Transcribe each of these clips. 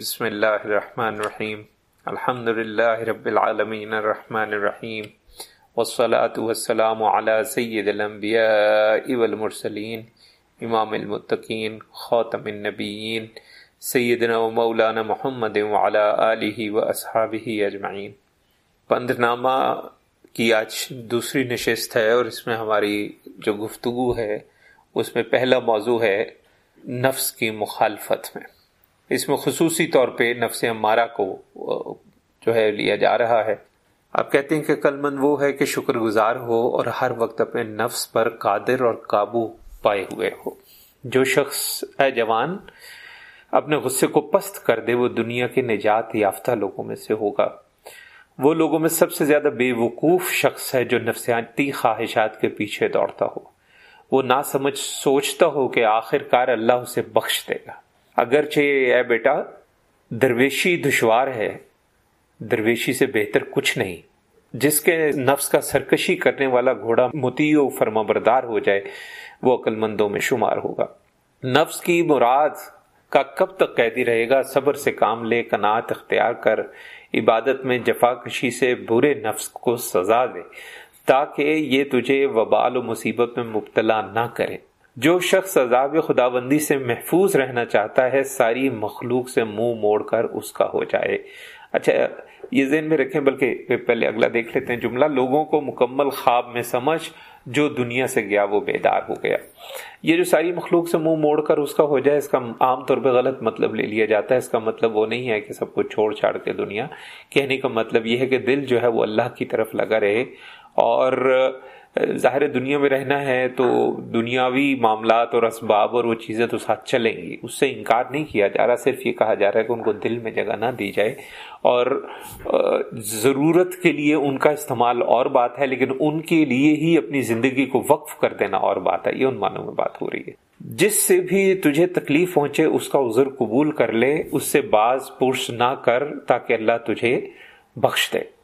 بسم اللہ الرحمن الرحیم. الحمد للہ رب العالمین الرحمن الرحیم. والصلاة والسلام على سید الانبیاء والمرسلین. امام المتقین، خاتم النبیین. سیدنا و مولانا محمد وعلى آلہ و اصحابہ اجمعین. پندنامہ کی آج دوسری نشست ہے اور اس میں ہماری جو گفتگو ہے، اس میں پہلا موضوع ہے نفس کی مخالفت میں۔ اس میں خصوصی طور پہ نفس ہمارا کو جو ہے لیا جا رہا ہے۔ آپ کہتے ہیں کہ کلمند وہ ہے کہ شکر گزار ہو اور ہر وقت اپنے نفس پر قادر اور قابو پائے ہوئے ہو۔ جو شخص، اے جوان، اپنے غصے کو پست کر دے، وہ دنیا کے نجات یافتہ لوگوں میں سے ہوگا۔ وہ لوگوں میں سب سے زیادہ بے وقوف شخص ہے جو نفسیاتی خواہشات کے پیچھے دوڑتا ہو۔ وہ نہ سمجھ سوچتا ہو کہ آخر کار اللہ اسے بخش دے گا۔ اگرچہ اے بیٹا، درویشی دشوار ہے، درویشی سے بہتر کچھ نہیں۔ جس کے نفس کا سرکشی کرنے والا گھوڑا متی و فرما بردار ہو جائے، وہ عقل مندوں میں شمار ہوگا۔ نفس کی مراد کا کب تک قیدی رہے گا؟ صبر سے کام لے کنات اختیار کر، عبادت میں جفا کشی سے برے نفس کو سزا دے، تاکہ یہ تجھے وبال و مصیبت میں مبتلا نہ کرے۔ جو شخص عذاب خدا بندی سے محفوظ رہنا چاہتا ہے، ساری مخلوق سے منہ مو موڑ کر اس کا ہو جائے۔ اچھا یہ ذہن میں رکھیں، بلکہ پہلے اگلا دیکھ لیتے ہیں جملہ۔ لوگوں کو مکمل خواب میں سمجھ جو دنیا سے گیا، وہ بیدار ہو گیا۔ یہ جو ساری مخلوق سے منہ مو موڑ کر اس کا ہو جائے، اس کا عام طور پہ غلط مطلب لے لیا جاتا ہے۔ اس کا مطلب وہ نہیں ہے کہ سب کو چھوڑ چھاڑ کے دنیا۔ کہنے کا مطلب یہ ہے کہ دل جو ہے وہ اللہ کی طرف لگا رہے اور ظاہر دنیا میں رہنا ہے تو دنیاوی معاملات اور اسباب اور وہ چیزیں تو ساتھ چلیں گی۔ اس سے انکار نہیں کیا جا رہا، صرف یہ کہا جا رہا ہے کہ ان کو دل میں جگہ نہ دی جائے۔ اور ضرورت کے لیے ان کا استعمال اور بات ہے، لیکن ان کے لیے ہی اپنی زندگی کو وقف کر دینا اور بات ہے۔ یہ ان معنوں میں بات ہو رہی ہے۔ جس سے بھی تجھے تکلیف پہنچے، اس کا عذر قبول کر لے۔ اس سے بعض پرس نہ کر تاکہ اللہ تجھے بخش دے۔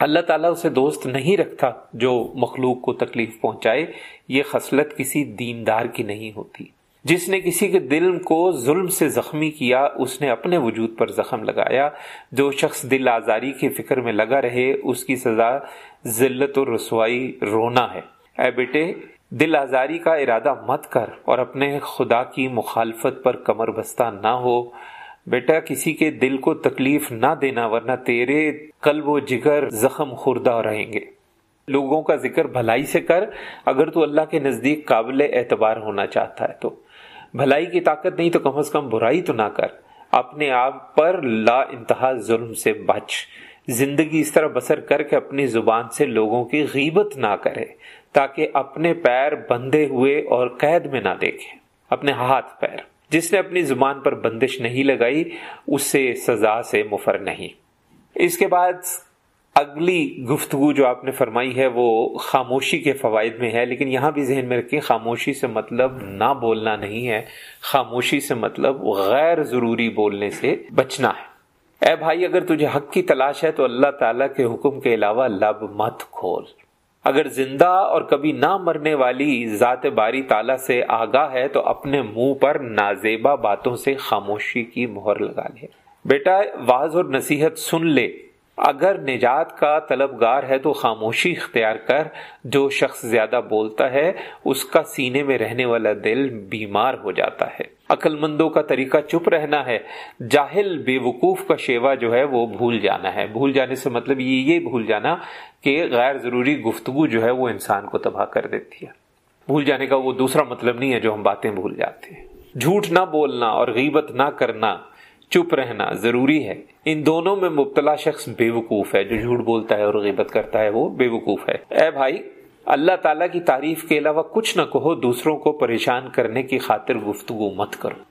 اللہ تعالیٰ اسے دوست نہیں رکھتا جو مخلوق کو تکلیف پہنچائے، یہ خصلت کسی دیندار کی نہیں ہوتی۔ جس نے کسی کے دل کو ظلم سے زخمی کیا، اس نے اپنے وجود پر زخم لگایا۔ جو شخص دل آزاری کی فکر میں لگا رہے، اس کی سزا ذلت و رسوائی رونا ہے۔ اے بیٹے، دل آزاری کا ارادہ مت کر اور اپنے خدا کی مخالفت پر کمر بستہ نہ ہو۔ بیٹا، کسی کے دل کو تکلیف نہ دینا، ورنہ تیرے قلب و جگر زخم خوردہ رہیں گے۔ لوگوں کا ذکر بھلائی سے کر، اگر تو اللہ کے نزدیک قابل اعتبار ہونا چاہتا ہے تو۔ بھلائی کی طاقت نہیں تو کم از کم برائی تو نہ کر۔ اپنے آپ پر لا انتہا ظلم سے بچ۔ زندگی اس طرح بسر کر کے اپنی زبان سے لوگوں کی غیبت نہ کرے، تاکہ اپنے پیر بندھے ہوئے اور قید میں نہ دیکھیں اپنے ہاتھ پیر۔ جس نے اپنی زبان پر بندش نہیں لگائی اس سے سزا سے مفر نہیں۔ اس کے بعد اگلی گفتگو جو آپ نے فرمائی ہے، وہ خاموشی کے فوائد میں ہے، لیکن یہاں بھی ذہن میں رکھیں، خاموشی سے مطلب نہ بولنا نہیں ہے۔ خاموشی سے مطلب غیر ضروری بولنے سے بچنا ہے۔ اے بھائی، اگر تجھے حق کی تلاش ہے تو اللہ تعالیٰ کے حکم کے علاوہ لب مت کھول۔ اگر زندہ اور کبھی نہ مرنے والی ذات باری تالا سے آگاہ ہے تو اپنے منہ پر نازیبا باتوں سے خاموشی کی مہر لگا لے۔ بیٹا واض اور نصیحت سن لے۔ اگر نجات کا طلبگار ہے تو خاموشی اختیار کر۔ جو شخص زیادہ بولتا ہے، اس کا سینے میں رہنے والا دل بیمار ہو جاتا ہے۔ عقل مندوں کا طریقہ چپ رہنا ہے۔ جاہل بے وقوف کا شیوا جو ہے وہ بھول جانا ہے۔ بھول جانے سے مطلب یہ یہ بھول جانا کہ غیر ضروری گفتگو جو ہے وہ انسان کو تباہ کر دیتی ہے۔ بھول جانے کا وہ دوسرا مطلب نہیں ہے جو ہم باتیں بھول جاتے ہیں۔ جھوٹ نہ بولنا اور غیبت نہ کرنا، چپ رہنا ضروری ہے۔ ان دونوں میں مبتلا شخص بے وقوف ہے۔ جو جھوٹ بولتا ہے اور غیبت کرتا ہے وہ بے وقوف ہے۔ اے بھائی اللہ تعالیٰ کی تعریف کے علاوہ کچھ نہ کہو، دوسروں کو پریشان کرنے کی خاطر گفتگو مت کرو۔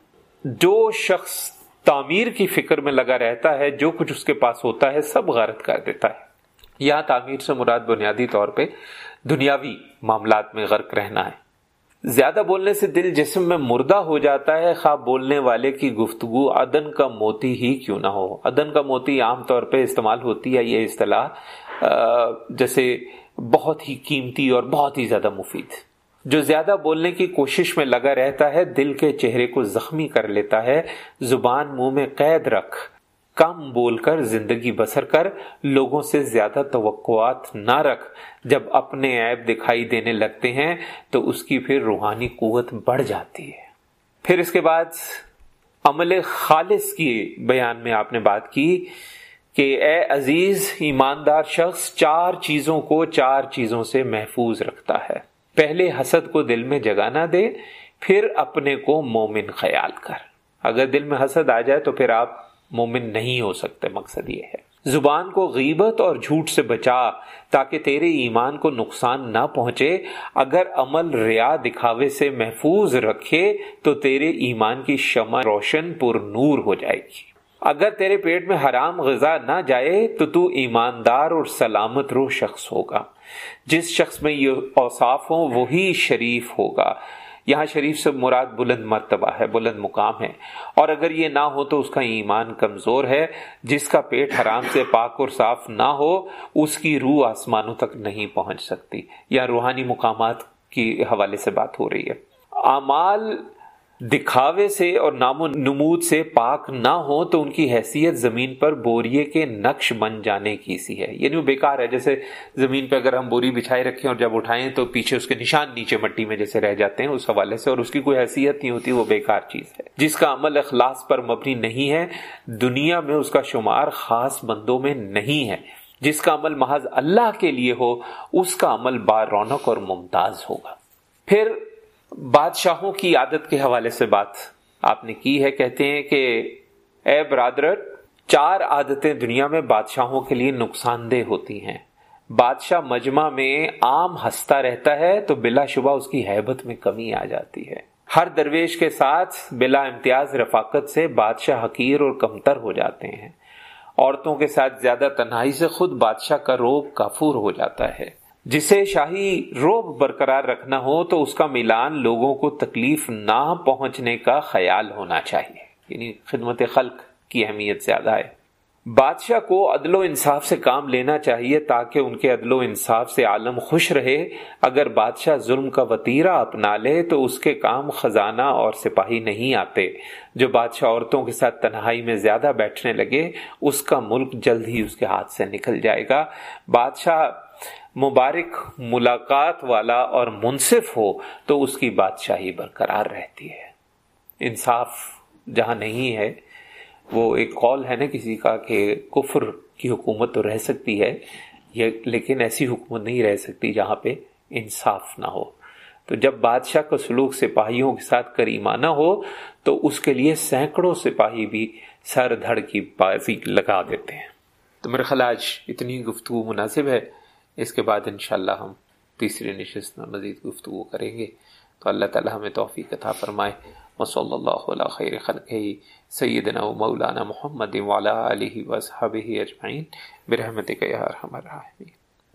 جو شخص تعمیر کی فکر میں لگا رہتا ہے، جو کچھ اس کے پاس ہوتا ہے، سب غارت کر دیتا ہے۔ یہاں تعمیر سے مراد بنیادی طور پہ دنیاوی معاملات میں غرق رہنا ہے۔ زیادہ بولنے سے دل جسم میں مردہ ہو جاتا ہے۔ خواب بولنے والے کی گفتگو ادن کا موتی ہی کیوں نہ ہو۔ ادن کا موتی عام طور پہ استعمال ہوتی ہے یہ اصطلاح جیسے بہت ہی قیمتی اور بہت ہی زیادہ مفید۔ جو زیادہ بولنے کی کوشش میں لگا رہتا ہے، دل کے چہرے کو زخمی کر لیتا ہے۔ زبان منہ میں قید رکھ، کم بول کر زندگی بسر کر۔ لوگوں سے زیادہ توقعات نہ رکھ۔ جب اپنے عیب دکھائی دینے لگتے ہیں، تو اس کی پھر روحانی قوت بڑھ جاتی ہے۔ پھر اس کے بعد، عمل خالص کی بیان میں آپ نے بات کی۔ کہ اے عزیز ایماندار شخص، چار چیزوں کو چار چیزوں سے محفوظ رکھتا ہے۔ پہلے حسد کو دل میں جگانا دے، پھر اپنے کو مومن خیال کر۔ اگر دل میں حسد آ جائے تو پھر آپ مومن نہیں ہو سکتے، مقصد یہ ہے۔ زبان کو غیبت اور جھوٹ سے بچا تاکہ تیرے ایمان کو نقصان نہ پہنچے۔ اگر عمل ریا دکھاوے سے محفوظ رکھے تو تیرے ایمان کی شمع روشن پر نور ہو جائے گی۔ اگر تیرے پیٹ میں حرام غذا نہ جائے تو تو ایماندار اور سلامت رو شخص ہوگا۔ جس شخص میں یہ اوصاف ہوں، وہی شریف ہوگا۔ یہاں شریف سے مراد بلند مرتبہ ہے، بلند مقام ہے۔ اور اگر یہ نہ ہو تو اس کا ایمان کمزور ہے۔ جس کا پیٹ حرام سے پاک اور صاف نہ ہو، اس کی روح آسمانوں تک نہیں پہنچ سکتی۔ یا روحانی مقامات کی حوالے سے بات ہو رہی ہے۔ اعمال دکھاوے سے اور نام و نمود سے پاک نہ ہو تو ان کی حیثیت زمین پر بوریے کے نقش بن جانے کی سی ہے۔ یعنی وہ بیکار ہے، جیسے زمین پہ اگر ہم بوری بچھائے رکھیں اور جب اٹھائیں تو پیچھے اس کے نشان نیچے مٹی میں جیسے رہ جاتے ہیں اس حوالے سے اور اس کی کوئی حیثیت نہیں ہوتی، وہ بیکار چیز ہے۔ جس کا عمل اخلاص پر مبنی نہیں ہے، دنیا میں اس کا شمار خاص بندوں میں نہیں ہے۔ جس کا عمل محض اللہ کے لیے ہو، اس کا عمل بار رونق اور ممتاز ہوگا۔ پھر بادشاہوں کی عادت کے حوالے سے بات آپ نے کی ہے، کہتے ہیں کہ، اے برادر چار عادتیں دنیا میں بادشاہوں کے لیے نقصان دہ ہوتی ہیں۔ بادشاہ مجمع میں عام ہنستا رہتا ہے تو بلا شبہ اس کی حیبت میں کمی آ جاتی ہے۔ ہر درویش کے ساتھ بلا امتیاز رفاقت سے بادشاہ حقیر اور کمتر ہو جاتے ہیں۔ عورتوں کے ساتھ زیادہ تنہائی سے خود بادشاہ کا روب کافور ہو جاتا ہے۔ جسے شاہی روب برقرار رکھنا ہو تو اس کا ملان لوگوں کو تکلیف نہ پہنچنے کا خیال ہونا چاہیے۔ یعنی خدمت خلق کی اہمیت زیادہ ہے۔ بادشاہ کو عدل و انصاف سے کام لینا چاہیے تاکہ ان کے عدل و انصاف سے عالم خوش رہے۔ اگر بادشاہ ظلم کا وطیرہ اپنا لے تو اس کے کام خزانہ اور سپاہی نہیں آتے۔ جو بادشاہ عورتوں کے ساتھ تنہائی میں زیادہ بیٹھنے لگے، اس کا ملک جلد ہی اس کے ہاتھ سے نکل جائے گا۔ بادشاہ مبارک ملاقات والا اور منصف ہو تو اس کی بادشاہی برقرار رہتی ہے۔ انصاف جہاں نہیں ہے وہ ایک قول ہے نا کسی کا کہ کفر کی حکومت تو رہ سکتی ہے لیکن ایسی حکومت نہیں رہ سکتی جہاں پہ انصاف نہ ہو۔ تو جب بادشاہ کا سلوک سپاہیوں کے ساتھ کریمانہ ہو، تو اس کے لیے سینکڑوں سپاہی بھی سر دھڑ کی بازی لگا دیتے ہیں۔ تو میرے خیال آج اتنی گفتگو مناسب ہے۔ اس کے بعد انشاءاللہ ہم تیسری نشست میں مزید گفتگو کریں گے۔ تو اللہ تعالی ہمیں توفیق عطا فرمائے۔ وصلی اللہ علیہ خیر خلقہ سیدنا و مولانا محمد وعلا علیہ وصحبہ اجمعین۔ برحمتک یا ارحم الراحمین۔